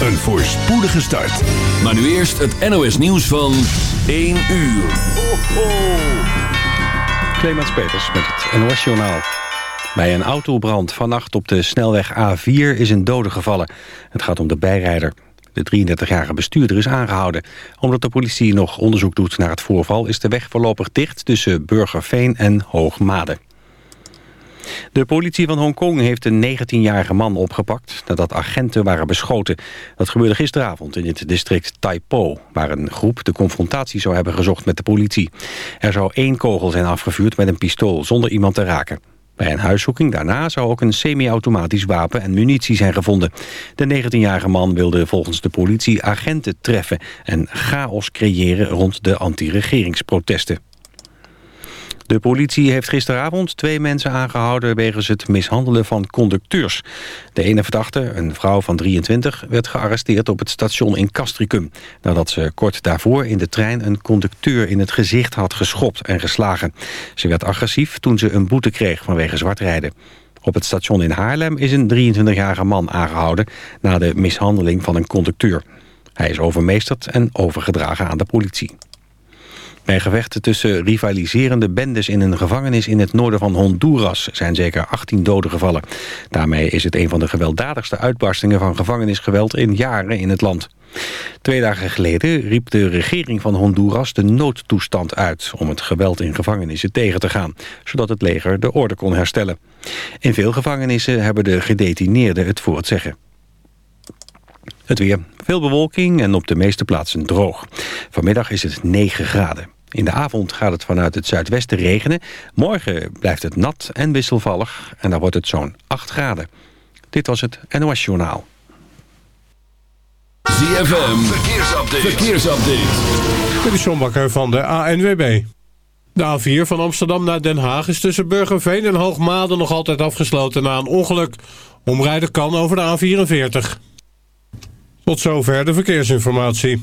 een voorspoedige start. Maar nu eerst het NOS nieuws van 1 uur. Ho, ho. Clemens Peters met het NOS Journaal. Bij een autobrand vannacht op de snelweg A4 is een dode gevallen. Het gaat om de bijrijder. De 33-jarige bestuurder is aangehouden. Omdat de politie nog onderzoek doet naar het voorval... is de weg voorlopig dicht tussen Burgerveen en Hoogmade. De politie van Hongkong heeft een 19-jarige man opgepakt... nadat agenten waren beschoten. Dat gebeurde gisteravond in het district Taipo... waar een groep de confrontatie zou hebben gezocht met de politie. Er zou één kogel zijn afgevuurd met een pistool zonder iemand te raken. Bij een huiszoeking daarna zou ook een semi-automatisch wapen en munitie zijn gevonden. De 19-jarige man wilde volgens de politie agenten treffen... en chaos creëren rond de anti-regeringsprotesten. De politie heeft gisteravond twee mensen aangehouden... wegens het mishandelen van conducteurs. De ene verdachte, een vrouw van 23, werd gearresteerd op het station in Castricum... nadat ze kort daarvoor in de trein een conducteur in het gezicht had geschopt en geslagen. Ze werd agressief toen ze een boete kreeg vanwege zwartrijden. Op het station in Haarlem is een 23-jarige man aangehouden... na de mishandeling van een conducteur. Hij is overmeesterd en overgedragen aan de politie. Bij gevechten tussen rivaliserende bendes in een gevangenis in het noorden van Honduras zijn zeker 18 doden gevallen. Daarmee is het een van de gewelddadigste uitbarstingen van gevangenisgeweld in jaren in het land. Twee dagen geleden riep de regering van Honduras de noodtoestand uit om het geweld in gevangenissen tegen te gaan, zodat het leger de orde kon herstellen. In veel gevangenissen hebben de gedetineerden het voor het zeggen. Het weer. Veel bewolking en op de meeste plaatsen droog. Vanmiddag is het 9 graden. In de avond gaat het vanuit het zuidwesten regenen. Morgen blijft het nat en wisselvallig en dan wordt het zo'n 8 graden. Dit was het NOS Journaal. ZFM, verkeersupdate. verkeersupdate. Dit is John Bakker van de ANWB. De A4 van Amsterdam naar Den Haag is tussen Burgerveen en Hoogmade nog altijd afgesloten na een ongeluk. Omrijden kan over de A44. Tot zover de verkeersinformatie.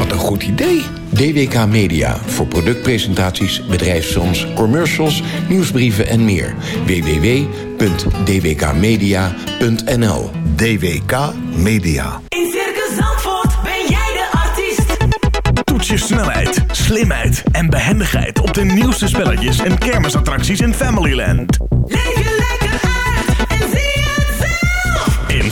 Wat een goed idee. DWK Media voor productpresentaties, bedrijfsfilms, commercials, nieuwsbrieven en meer. www.dwkmedia.nl DWK Media. In Circus Zandvoort ben jij de artiest. Toets je snelheid, slimheid en behendigheid op de nieuwste spelletjes en kermisattracties in Familyland. Leef je lekker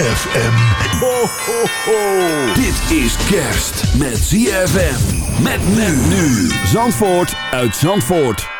ZFM. Ho, ho, ho. Dit is kerst met ZFM. Met men nu. Zandvoort uit Zandvoort.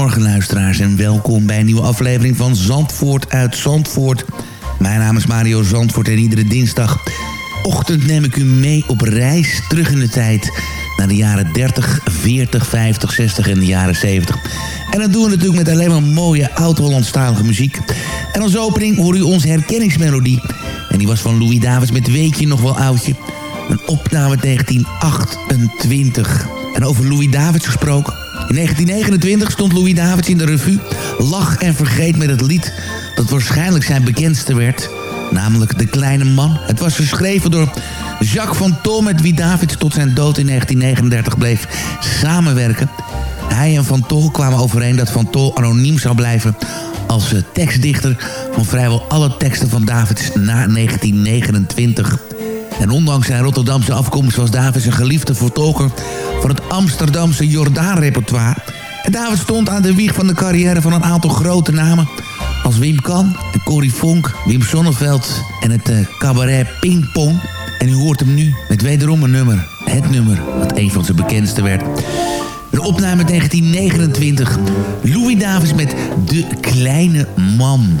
Goedemorgen luisteraars en welkom bij een nieuwe aflevering van Zandvoort uit Zandvoort. Mijn naam is Mario Zandvoort en iedere dinsdagochtend neem ik u mee op reis terug in de tijd naar de jaren 30, 40, 50, 60 en de jaren 70. En dat doen we natuurlijk met alleen maar mooie oud-Hollandstalige muziek. En als opening hoor u onze herkenningsmelodie. En die was van Louis Davids met Weet je nog wel oudje. Een opname 1928. En over Louis Davids gesproken. In 1929 stond Louis Davids in de revue. Lach en vergeet met het lied dat waarschijnlijk zijn bekendste werd. Namelijk De Kleine Man. Het was geschreven door Jacques van Tol met wie Davids tot zijn dood in 1939 bleef samenwerken. Hij en Van Tol kwamen overeen dat Van Tol anoniem zou blijven als eh, tekstdichter van vrijwel alle teksten van Davids na 1929. En ondanks zijn Rotterdamse afkomst was Davids een geliefde vertolker van het Amsterdamse Jordaan-repertoire. En David stond aan de wieg van de carrière van een aantal grote namen... als Wim Kan, Corrie Vonk, Wim Sonneveld en het eh, cabaret Ping Pong. En u hoort hem nu met wederom een nummer. Het nummer dat een van zijn bekendste werd. Een opname 1929. Louis Davis met De Kleine Man.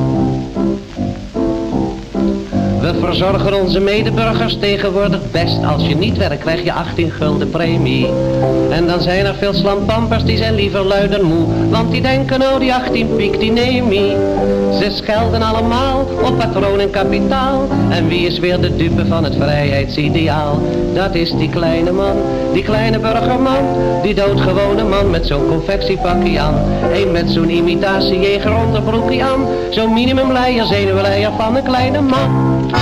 We verzorgen onze medeburgers tegenwoordig best. Als je niet werkt krijg je 18 gulden premie. En dan zijn er veel slampampers die zijn liever lui dan moe. Want die denken oh die 18 piek die neem. Ze schelden allemaal op patroon en kapitaal. En wie is weer de dupe van het vrijheidsideaal? Dat is die kleine man, die kleine burgerman. Die doodgewone man met zo'n confectiepakje aan. Eén met zo'n imitatiejeger onderbroekje aan. Zo'n minimumleier, zenuwleier van een kleine man. Als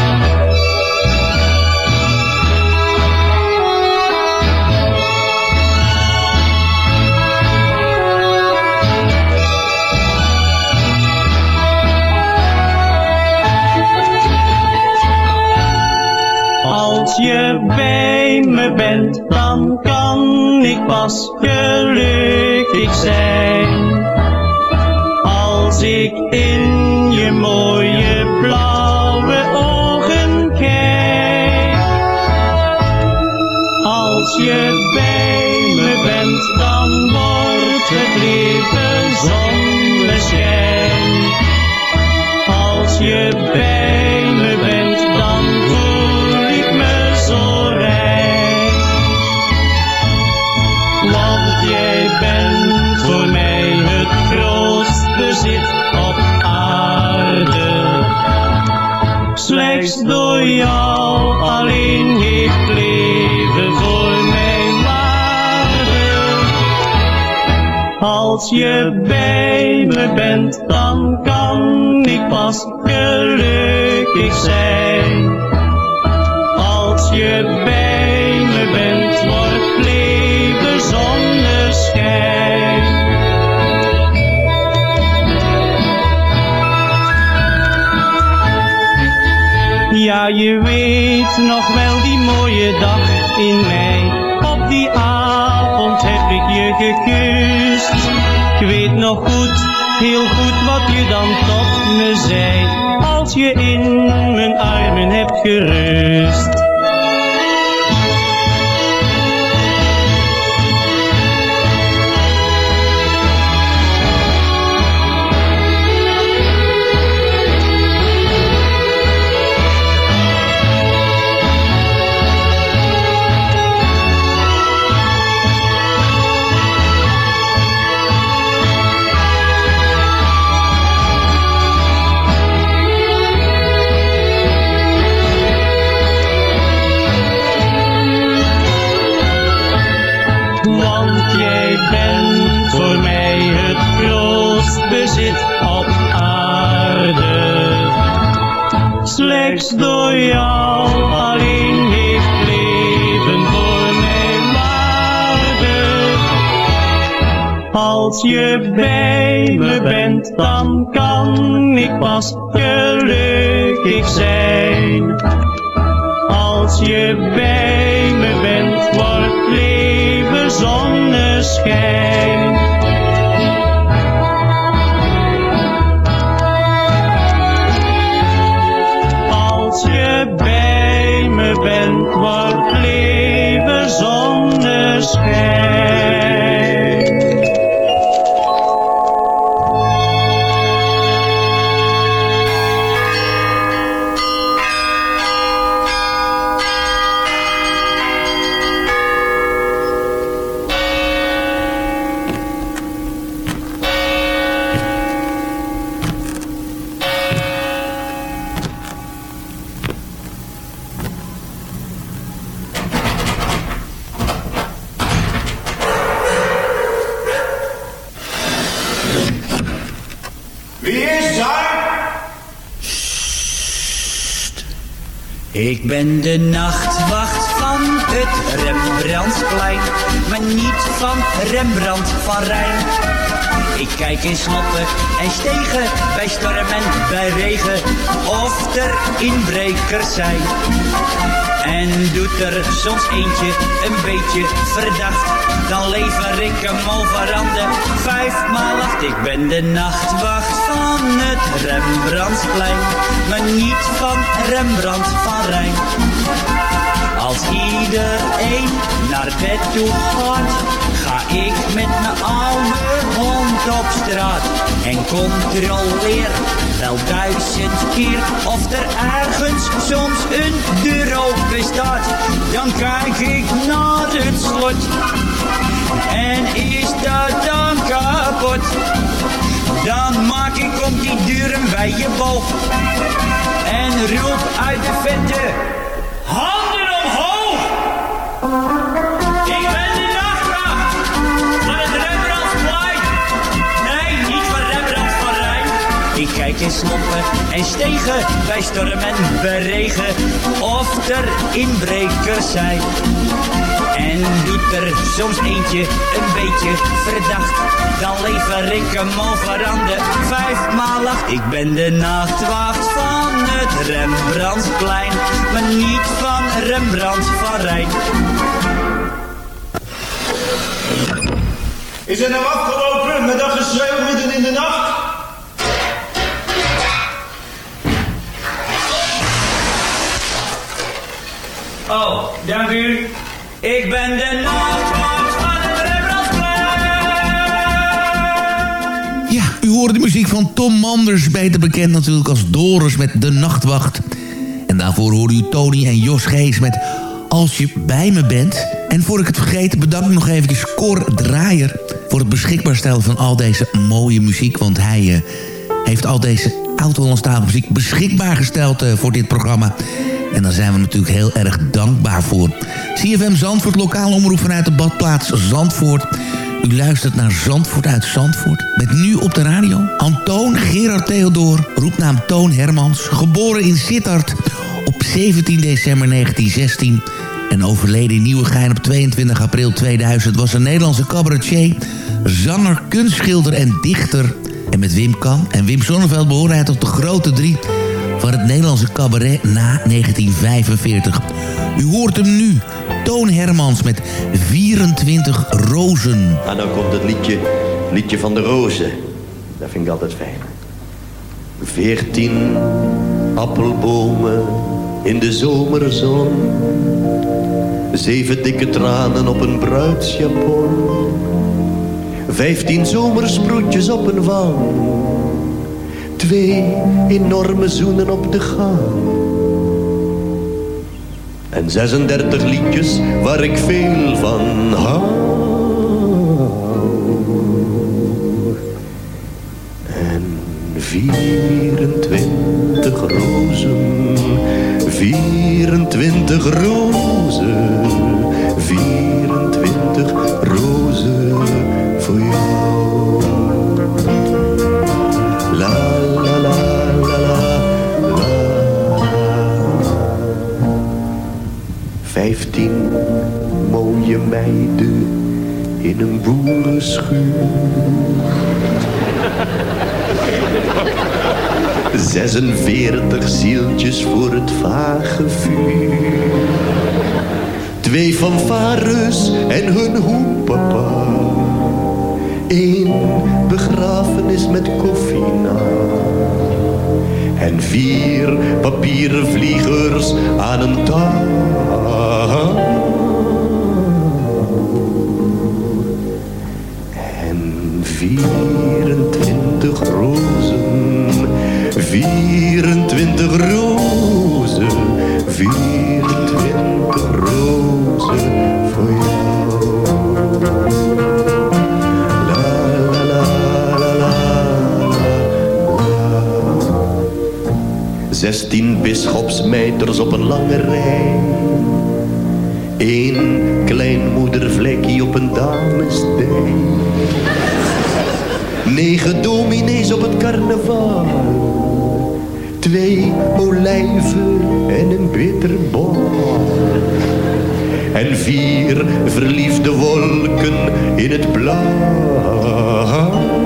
je bij me bent, dan kan ik pas gelukkig zijn. Als ik in je mooie je bij me bent, dan voel ik me zo rijk. Want jij bent voor mij het grootste bezit op aarde. Slechts door jou alleen heeft leven voor mij waarde. Als je bij me bent, dan kan ik pas gelukkig zijn. Als je bij me bent, wordt leven zonneschijn. Ja, je weet nog wel die mooie dag in mei. Op die avond heb ik je gekust. Ik weet nog goed, heel goed wat je dan tot me zei. Als je in mijn armen hebt gerust. Slechts door jou alleen heeft leven voor mij waarde. Als je bij me bent, dan kan ik pas gelukkig zijn. Als je bij me bent, wordt leven zonneschijn. Kijk in slotten en stegen, bij storm en bij regen, of er inbrekers zijn. En doet er soms eentje een beetje verdacht, dan lever ik hem overhanden vijfmaal acht. Ik ben de nachtwacht van het Rembrandtsplein, maar niet van Rembrandt van Rijn. Als iedereen naar bed toe gaat, ga ik met mijn oude hond op straat en controleer wel duizend keer of er ergens soms een deur open staat. Dan kijk ik naar het slot en is dat dan kapot? Dan maak ik om die deur een wijde boog en roep uit de vette kijk in sloppen en stegen bij storm en bij regen of er inbrekers zijn. En doet er soms eentje een beetje verdacht, dan lever ik hem over aan de vijfmaal acht. Ik ben de nachtwacht van het Rembrandtsplein, maar niet van Rembrandt van Rijn. Is er nou afgelopen met dat geschreeuw midden in de nacht? Oh, dank u. Ik ben de nachtwacht van het Rembrandtsplein. Ja, u hoorde de muziek van Tom Manders, beter bekend natuurlijk als Doris met De Nachtwacht. En daarvoor hoorde u Tony en Jos Gees met Als je bij me bent. En voor ik het vergeet, bedank ik nog eventjes Cor Draaier... voor het beschikbaar stellen van al deze mooie muziek. Want hij eh, heeft al deze oud-Hollandstalige muziek beschikbaar gesteld eh, voor dit programma. En daar zijn we natuurlijk heel erg dankbaar voor. CFM Zandvoort, lokaal omroep vanuit de badplaats Zandvoort... U luistert naar Zandvoort uit Zandvoort. Met nu op de radio Antoon Gerard Theodor, roepnaam Toon Hermans. Geboren in Sittard op 17 december 1916. En overleden in Nieuwegein op 22 april 2000... was een Nederlandse cabaretier, zanger, kunstschilder en dichter. En met Wim Kan en Wim Sonneveld behoorde hij tot de grote drie... van het Nederlandse cabaret na 1945. U hoort hem nu, Toon Hermans met 24 rozen. En dan komt het liedje, liedje van de rozen. Dat vind ik altijd fijn. Veertien appelbomen in de zomerzon. Zeven dikke tranen op een bruidsjapon. Vijftien zomersproetjes op een wang. Twee enorme zoenen op de gang. En 36 liedjes waar ik veel van hou. En 24 rozen, 24 rozen, 24 rozen voor jou. La la la la la la. Vijftien mooie meiden in een boerenschuur. 46 zieltjes voor het vage vuur. Twee fanfares en hun hoepapa. Eén begrafenis met koffie na. En vier papieren vliegers aan een touw. En 24 rozen, 24 rozen, 24 rozen voor jou. La la la la la la. Zestien bisschopsmeiters op een lange rij. Eén klein moedervlekje op een damesdij. Negen dominees op het carnaval. Twee olijven en een bitterbal. En vier verliefde wolken in het blauw.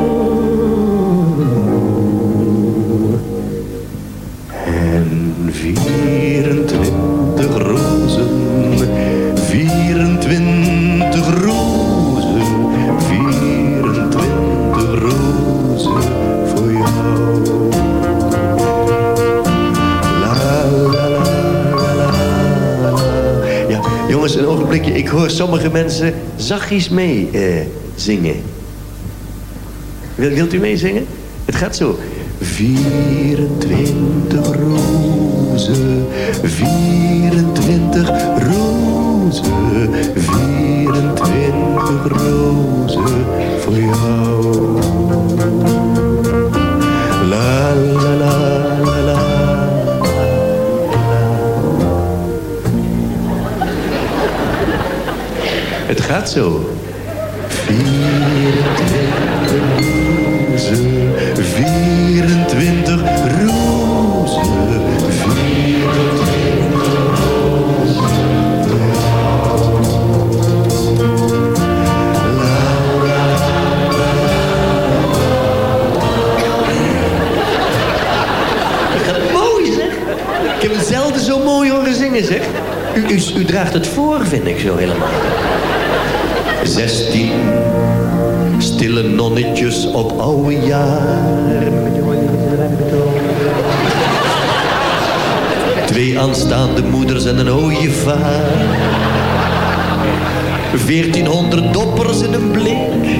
Ik hoor sommige mensen zachtjes mee eh, zingen. Wil, wilt u meezingen? Het gaat zo. 24 rozen, 24 rozen, horen zingen zeg. U, u, u draagt het voor vind ik zo helemaal. 16 stille nonnetjes op oude jaar. Twee aanstaande moeders en een ooievaar. 1400 doppers in een blik.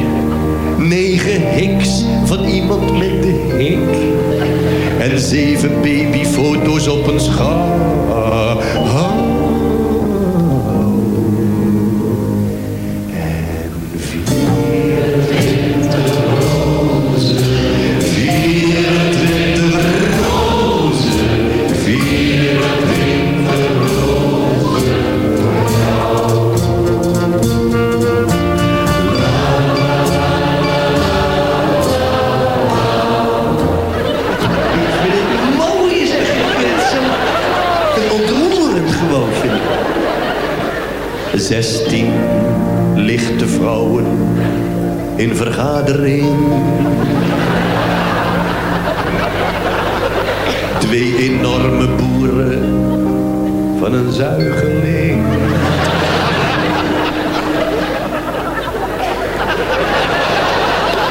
Negen hiks van iemand met de hik. En zeven babyfoto's op een schaar. In vergadering. Twee enorme boeren van een zuigeling.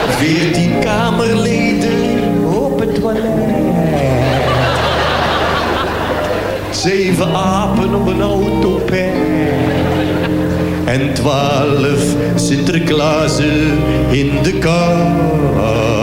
Veertien kamerleden op het toilet. Zeven apen op een autopet. En twaalf Sinterklaasen in de kar.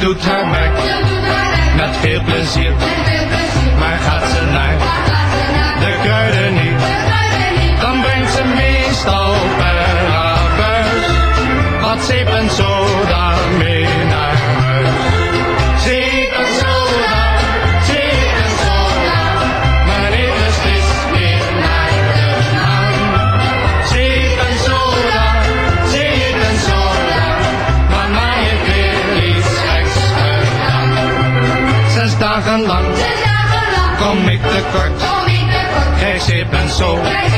Doet haar werk. Met veel plezier, soul.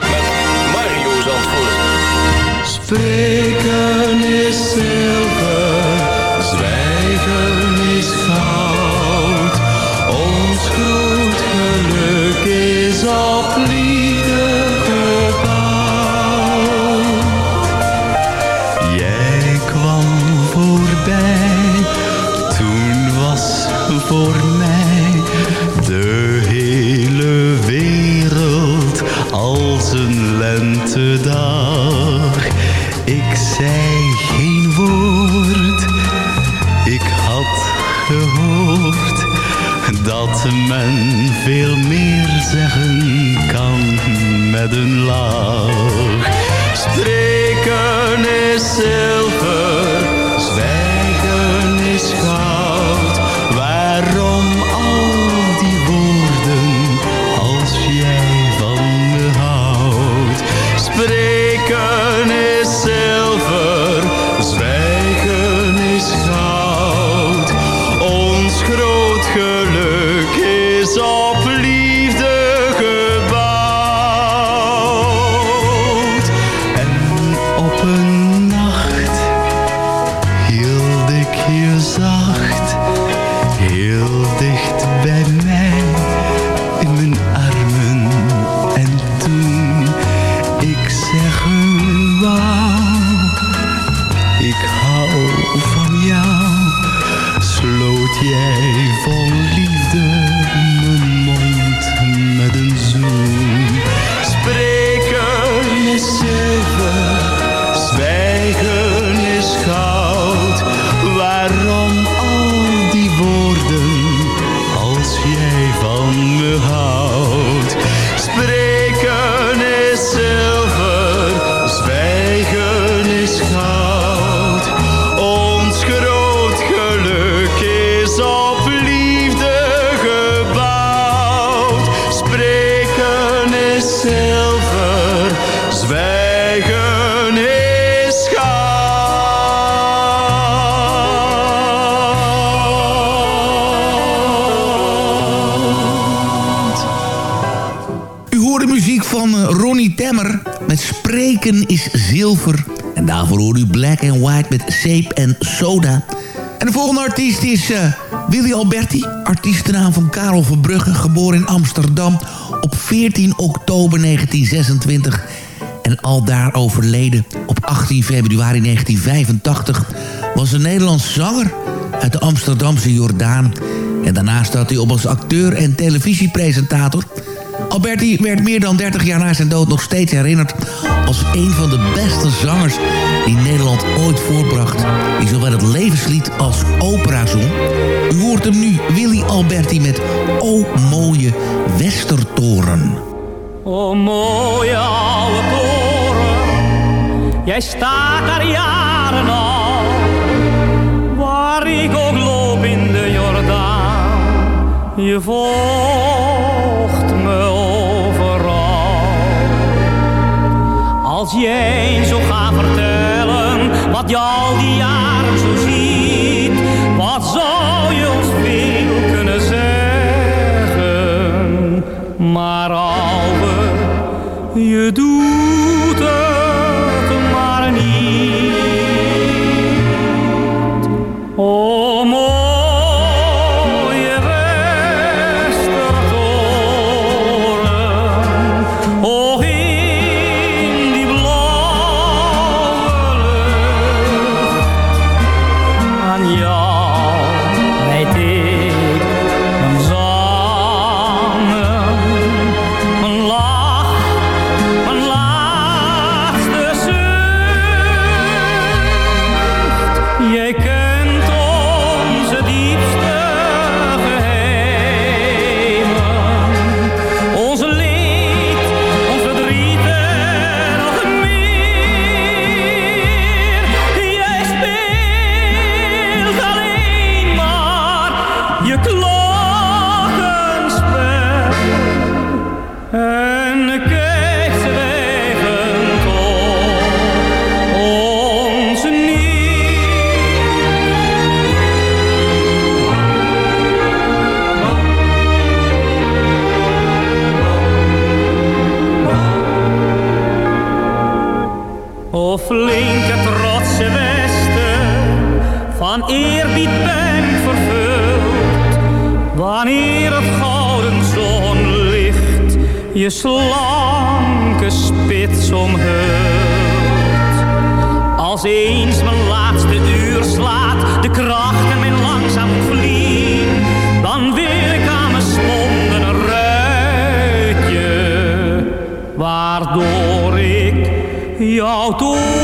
met Mario Zandvoort. Spreken is zilver, zwijgen is goud. Ons goed geluk is op met een. Spreken is zilver, 14 oktober 1926 en al daar overleden op 18 februari 1985... was een Nederlands zanger uit de Amsterdamse Jordaan. En daarnaast had hij op als acteur en televisiepresentator... Alberti werd meer dan 30 jaar na zijn dood nog steeds herinnerd... als een van de beste zangers die Nederland ooit voorbracht. Die zowel het levenslied als opera zong. U hoort hem nu, Willy Alberti met O mooie Westertoren. O mooie oude toren, jij staat daar jaren al. Waar ik ook loop in de Jordaan, je volgt me overal. Als jij zo gaat vertellen, wat je al die jaren je doet trotse westen, van eerbied ben vervuld. Wanneer het gouden zonlicht je slanke spits omhult. Als eens mijn laatste uur slaat, de krachten mijn langzaam vliegen. Dan wil ik aan mijn sponden een waardoor ik jouw toren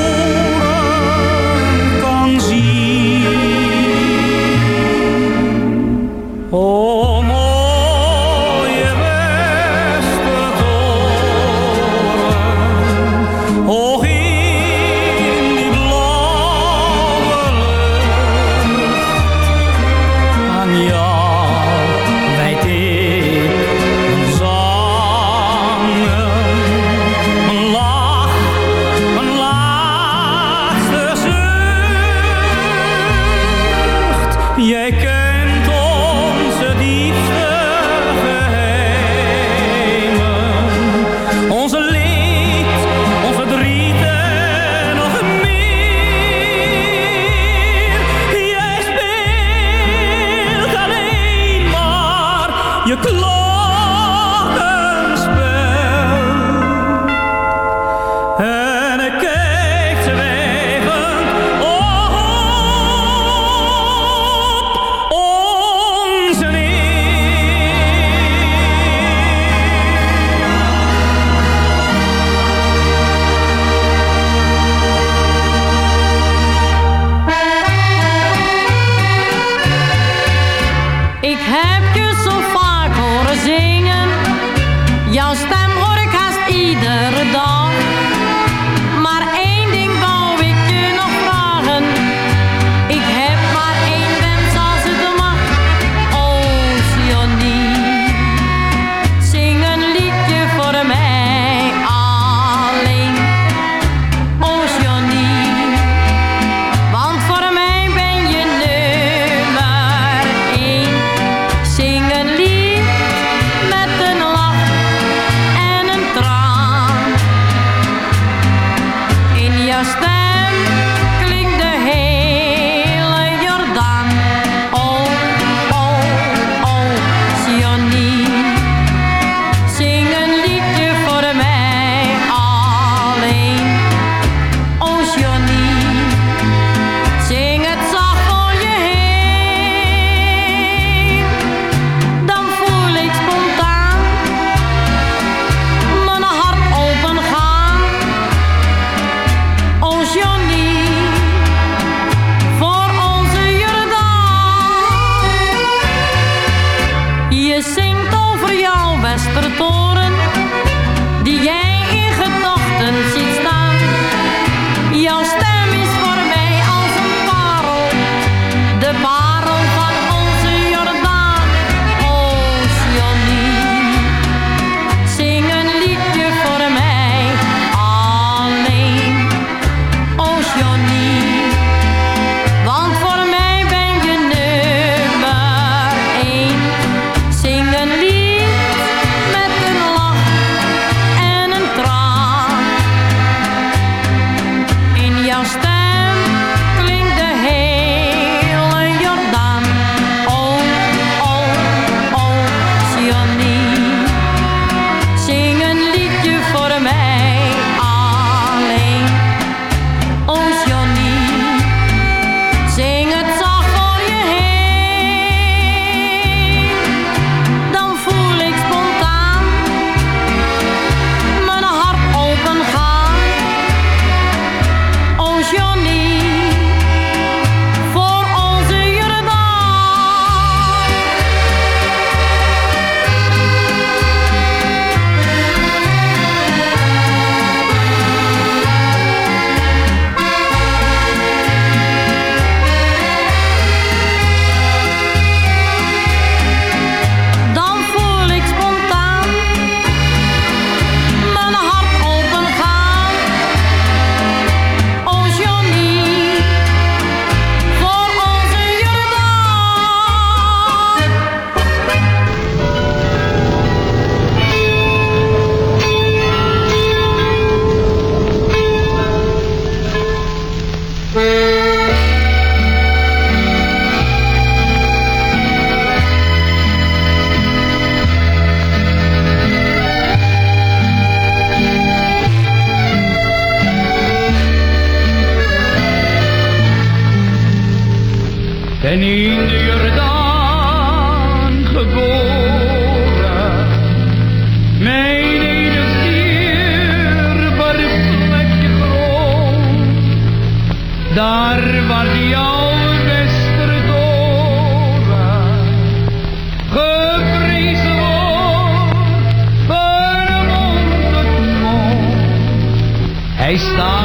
Hij staat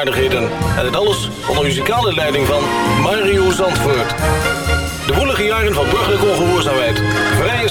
en het alles onder muzikale leiding van Mario Zandvoort. De woelige jaren van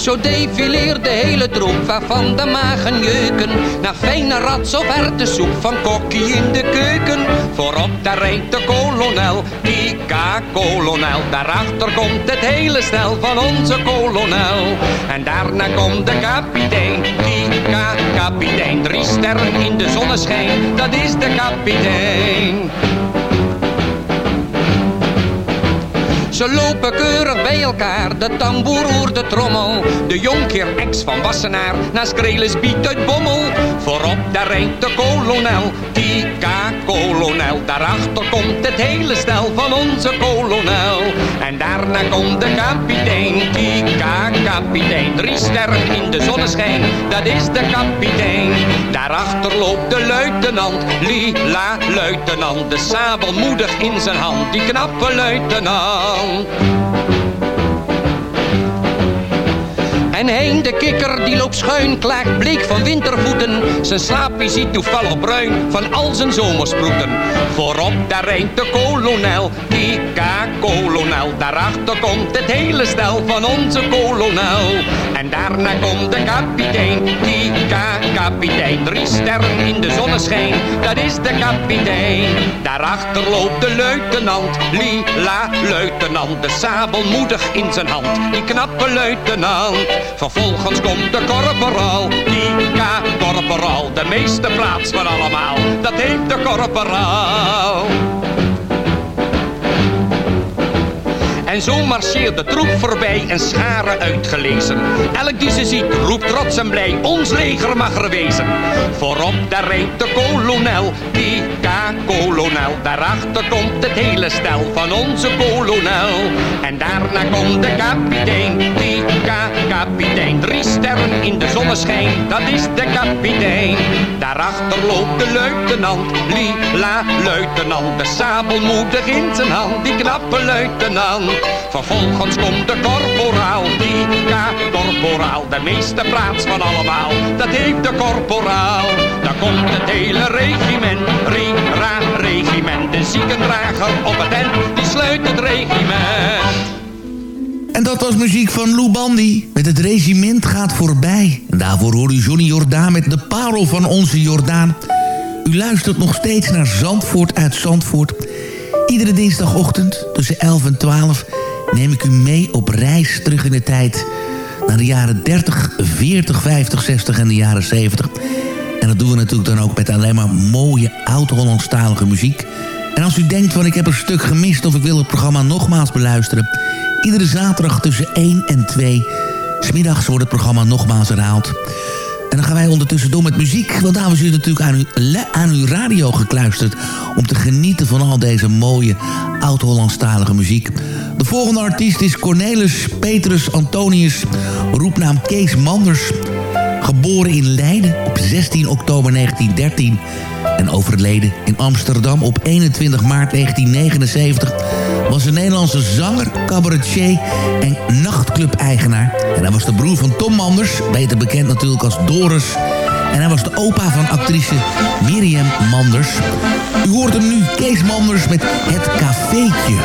Zo defileert de hele troep waarvan de magen jeuken Naar fijne rats of van kokkie in de keuken Voorop daar rijdt de kolonel, Kika kolonel Daarachter komt het hele stel van onze kolonel En daarna komt de kapitein, Kika, kapitein. Drie sterren in de zonneschijn, dat is de kapitein. Ze lopen keurig bij elkaar, de tamboer de trommel. De jonkheer ex van Wassenaar, naast Krelis biedt uit Bommel. Voorop daar rijdt de kolonel, Kika kolonel. Daarachter komt het hele stel van onze kolonel. En daarna komt de kapitein, Kika kapitein. Drie sterren in de zonneschijn, dat is de kapitein. Daarachter loopt de luitenant, lila luitenant. De sabel moedig in zijn hand, die knappe luitenant. En Hein de kikker die loopt schuin, klaagt bleek van wintervoeten. Zijn slaapje ziet toevallig bruin van al zijn zomersproeten. Voorop daar rijdt de kolonel, Kika kolonel. Daarachter komt het hele stel van onze kolonel. Daarna komt de kapitein, Kika kapitein. Drie sterren in de zonneschijn, dat is de kapitein. Daarachter loopt de luitenant, lila luitenant. De sabel moedig in zijn hand, die knappe luitenant. Vervolgens komt de korporaal, Kika korporaal. De meeste plaats van allemaal, dat heet de korporaal. En zo marcheert de troep voorbij en scharen uitgelezen. Elk die ze ziet roept trots en blij, ons leger mag er wezen. Voorop daar rijdt de kolonel, Kika kolonel. Daarachter komt het hele stel van onze kolonel. En daarna komt de kapitein, Kika kapitein. Drie sterren in de zonneschijn, dat is de kapitein. Daarachter loopt de luitenant, lila luitenant. De sabel moedig in zijn hand, die knappe luitenant. Vervolgens komt de korporaal, Kika korporaal. De meeste plaats van allemaal, dat heeft de korporaal. Dan komt het hele regiment, Rira regiment. De ziekendrager op het end, die sluit het regiment. En dat was muziek van Lou Bandy. Met het regiment gaat voorbij. Daarvoor hoorde u Johnny Jordaan met de parel van onze Jordaan. U luistert nog steeds naar Zandvoort uit Zandvoort. Iedere dinsdagochtend tussen 11 en 12 neem ik u mee op reis terug in de tijd. Naar de jaren 30, 40, 50, 60 en de jaren 70. En dat doen we natuurlijk dan ook met alleen maar mooie oud-Hollandstalige muziek. En als u denkt van ik heb een stuk gemist of ik wil het programma nogmaals beluisteren... iedere zaterdag tussen 1 en 2... smiddags wordt het programma nogmaals herhaald. En dan gaan wij ondertussen door met muziek. Want dames u natuurlijk aan uw, aan uw radio gekluisterd... om te genieten van al deze mooie oud-Hollandstalige muziek. De volgende artiest is Cornelis Petrus Antonius, roepnaam Kees Manders... Geboren in Leiden op 16 oktober 1913 en overleden in Amsterdam op 21 maart 1979... was een Nederlandse zanger, cabaretier en nachtclub-eigenaar. En hij was de broer van Tom Manders, beter bekend natuurlijk als Doris... En hij was de opa van actrice Miriam Manders. U hoort hem nu, Kees Manders met Het Cafeetje.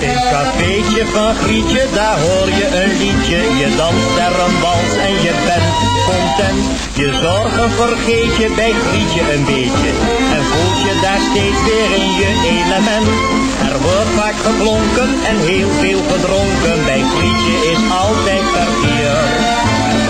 In het cafeetje van Grietje, daar hoor je een liedje. Je danst er een wals en je bent content. Je zorgen vergeet je bij Grietje een beetje. En voelt je daar steeds weer in je element. Er wordt vaak geklonken en heel veel gedronken. Bij Grietje is altijd verkeer.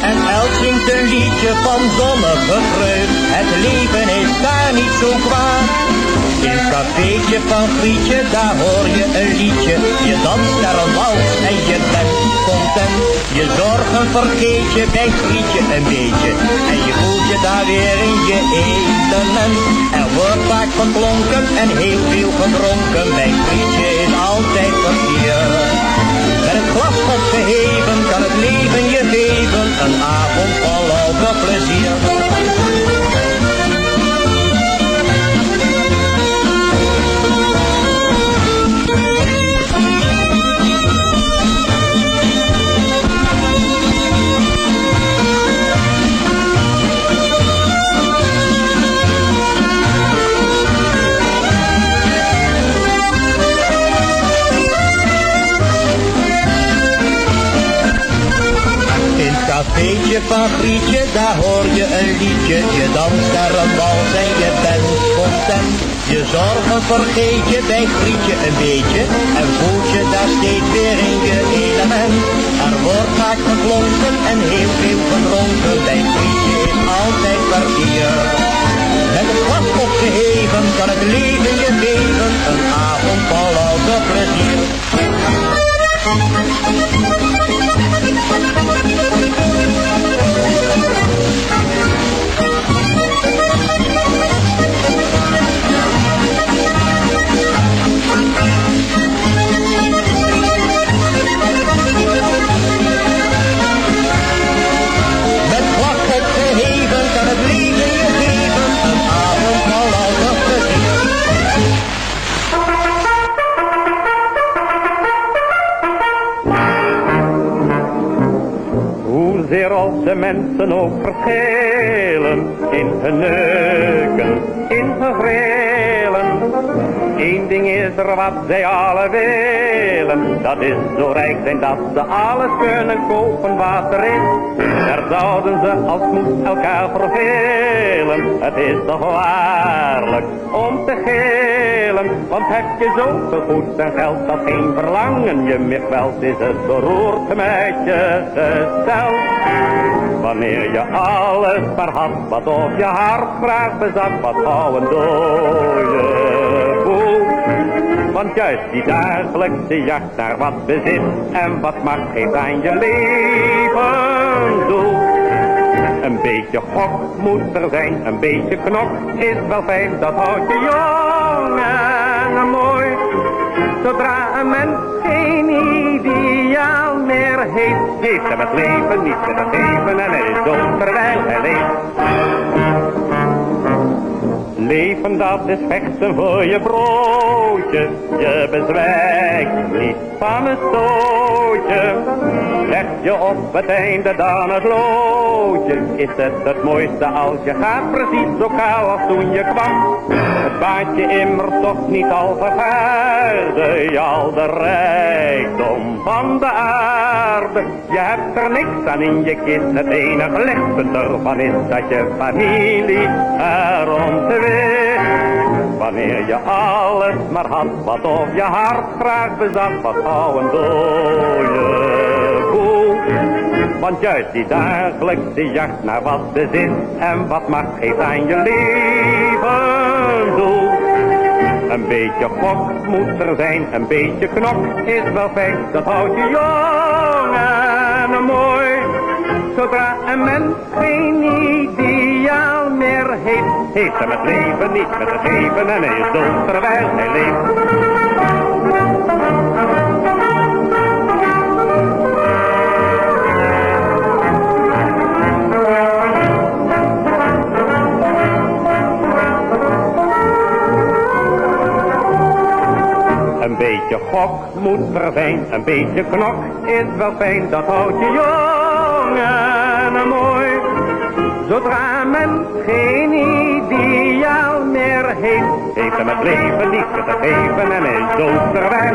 En elk zingt een liedje van zonnige vreugd. Het leven is daar niet zo kwaad. In het cafeetje van Grietje, daar hoor je een liedje. Je danst daar een wals en je bent Je zorgen vergeet je bij Grietje een beetje. En je voelt je daar weer in je element. Er wordt vaak geklonken en heel veel gedronken. Bij Grietje is altijd verkeer. Met het glas opgeheven kan het leven je geven, een avond vol louter plezier. Daar hoor je een liedje. Je danst daar een wals en je bent content. Je zorgen vergeet je bij Grietje een beetje. En voelt je daar steeds weer in je element. Er wordt vaak geklonken en heel veel gedronken. Bij Grietje is altijd kwartier. Met een glas opgeheven kan het leven mensen ook verschillen in hun neuken, in hun grillen. Eén ding is er wat zij alle willen, dat is zo rijk zijn dat ze alles kunnen kopen wat er is. Daar zouden ze als moed elkaar vervelen, het is toch waarlijk om te gillen. Want heb je zoveel goed en geld dat geen verlangen je meer kwelt, is het beroerd met je gestel. Wanneer je alles maar had, wat op je hart graag bezat, wat gauw een dode voelt. Want juist die dagelijkse jacht naar wat bezit en wat macht geeft aan je leven doel. Een beetje gok moet er zijn, een beetje knok is wel fijn, dat houdt je jong en mooi. Zodra mens geen ideaal meer heeft, heeft hem het leven niet meer te geven en hij is dood terwijl hij leeft. Leven dat is vechten voor je broodje, je bezwijkt niet van een stootje. Leg je op het einde dan het loodje, is het het mooiste als je gaat precies zo kaal als toen je kwam. Het baat je immers toch niet al je al de rijkdom van de aarde. Je hebt er niks aan in je kist, het enige lichtpunt ervan is dat je familie erom te. Wanneer je alles maar had, wat op je hart graag bezat, wat gauw een dode koe. Want juist die dagelijkse jacht naar wat bezit en wat macht geeft aan je leven doel. Een beetje gok moet er zijn, een beetje knok is wel fijn, dat houdt je jong en mooi. Zodra een mens geen ideaal heeft, heeft hem het leven niet meer te geven en hij is dood terwijl hij leeft. Een beetje gok moet er zijn, een beetje knok is wel fijn, dat houdt je jong en mooi. Zodra men geen ideaal meer heeft, heeft hem het leven niet te geven en is dood terwijl.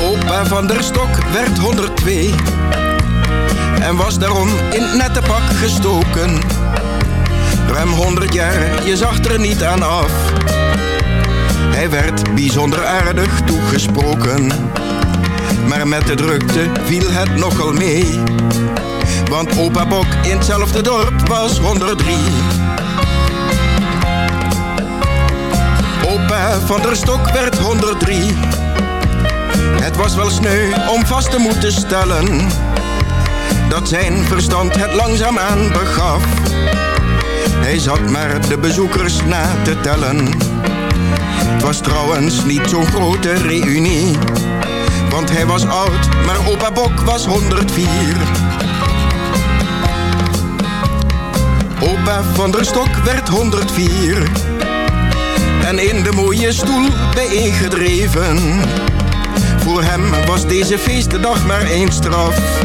Opa van der Stok werd 102 en was daarom in het nette pak gestoken. Ruim 100 jaar, je zag er niet aan af. Hij werd bijzonder aardig toegesproken. Maar met de drukte viel het nogal mee. Want opa Bok in hetzelfde dorp was 103. Opa van der Stok werd 103. Het was wel sneu om vast te moeten stellen dat zijn verstand het langzaamaan begaf. Hij zat maar de bezoekers na te tellen. Was trouwens niet zo'n grote reunie, want hij was oud, maar opa Bok was 104. Opa van der Stok werd 104 en in de mooie stoel bijeengedreven. Voor hem was deze feestdag maar één straf.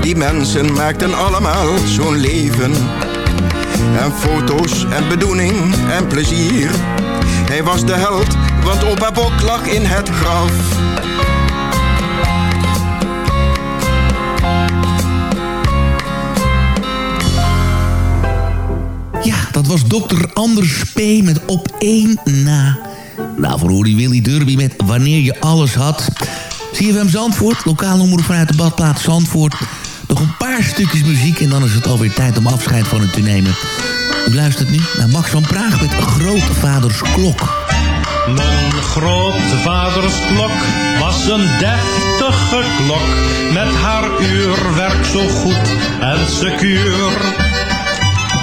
Die mensen maakten allemaal zo'n leven. En foto's en bedoeling en plezier. Hij was de held, want opa Bok lag in het graf. Ja, dat was dokter Anders P. met Op één na. Daarvoor hoorde Willy Derby met Wanneer je alles had. CFM Zandvoort, lokaal omroep vanuit de badplaats Zandvoort. Nog een paar stukjes muziek en dan is het alweer tijd om afscheid van u te nemen. U luistert nu naar Max van Praag met Grootvaders Klok. Mijn grootvaders klok was een deftige klok. Met haar uurwerk zo goed en secuur.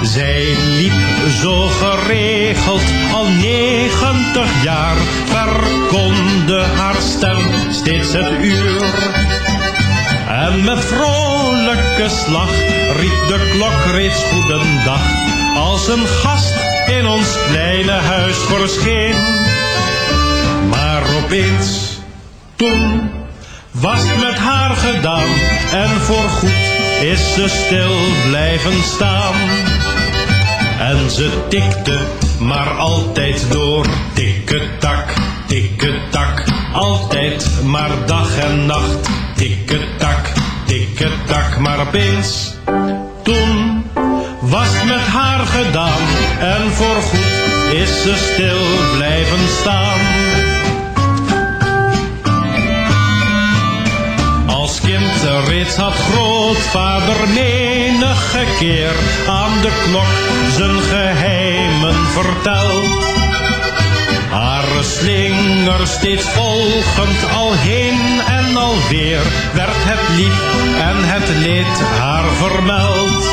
Zij liep zo geregeld al negentig jaar. Verkonde haar stem steeds het uur. En met vrolijke slag riep de klok reeds goedendag. Als een gast in ons kleine huis verscheen. Maar opeens, toen was het met haar gedaan. En voorgoed is ze stil blijven staan. En ze tikte maar altijd door. Tikketak, tikketak, altijd maar dag en nacht. Tikketak, tikketak, maar opeens, toen was het met haar gedaan. En voorgoed is ze stil blijven staan. Als kind reeds had grootvader menige keer aan de klok zijn geheimen verteld. Haar slinger steeds volgend al heen en alweer werd het lief en het leed haar vermeld.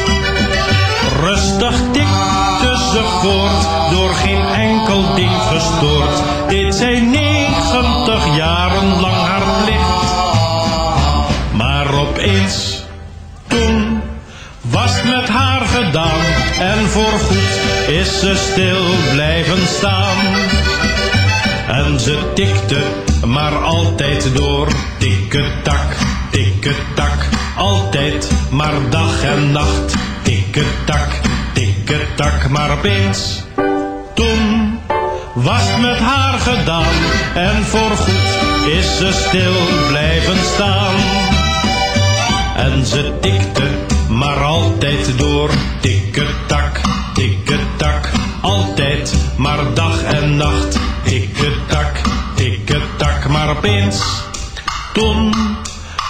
Rustig tikte ze voort, door geen enkel ding gestoord, deed zij negentig jaren lang haar plicht. Maar opeens, toen was met haar gedaan en voorgoed is ze stil blijven staan. En ze tikte maar altijd door, tikketak, tikketak, altijd maar dag en nacht, tikketak, tikketak, maar opeens, toen was het met haar gedaan. En voorgoed is ze stil blijven staan. En ze tikte maar altijd door, tikketak, altijd maar dag en nacht, tikketak, tikketak, maar opeens, toen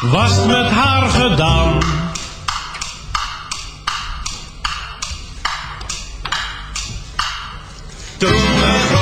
was het met haar gedaan. Toen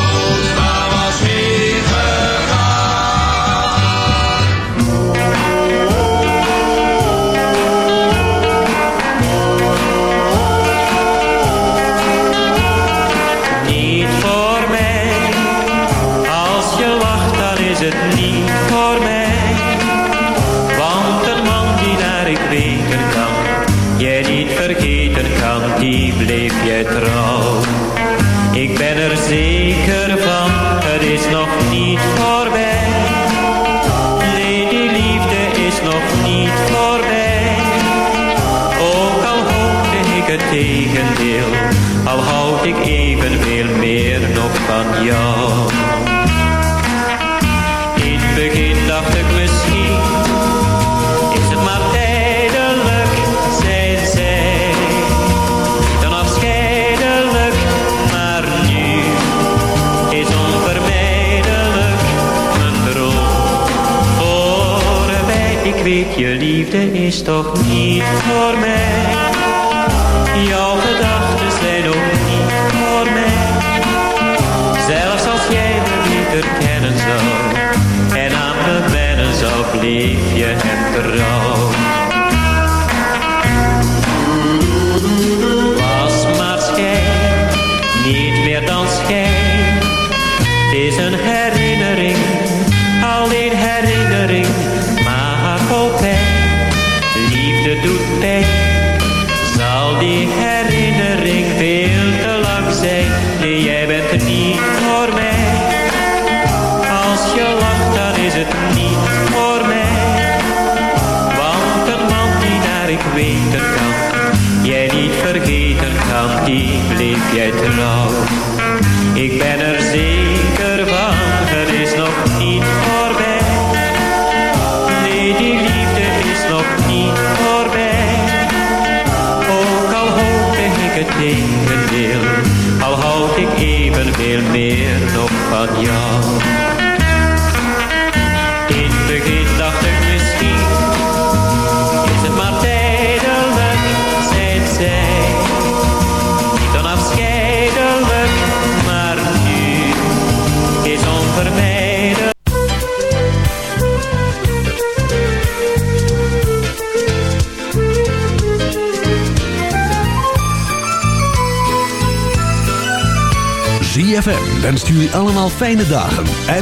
je liefde is toch niet voor mij. Jouw gedachten zijn ook niet voor mij. Zelfs als jij me niet herkennen zou en aan me wennen zou, bleef je hem trouw. ZFM wenst jullie allemaal fijne dagen. En